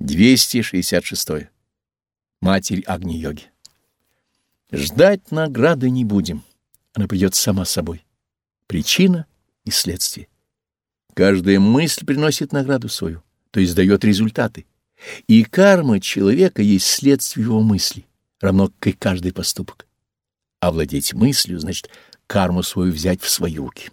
266. Матерь Агни-йоги. Ждать награды не будем. Она придет сама собой. Причина и следствие. Каждая мысль приносит награду свою, то есть дает результаты. И карма человека есть следствие его мысли, равно как и каждый поступок. Овладеть мыслью значит карму свою взять в свои руки.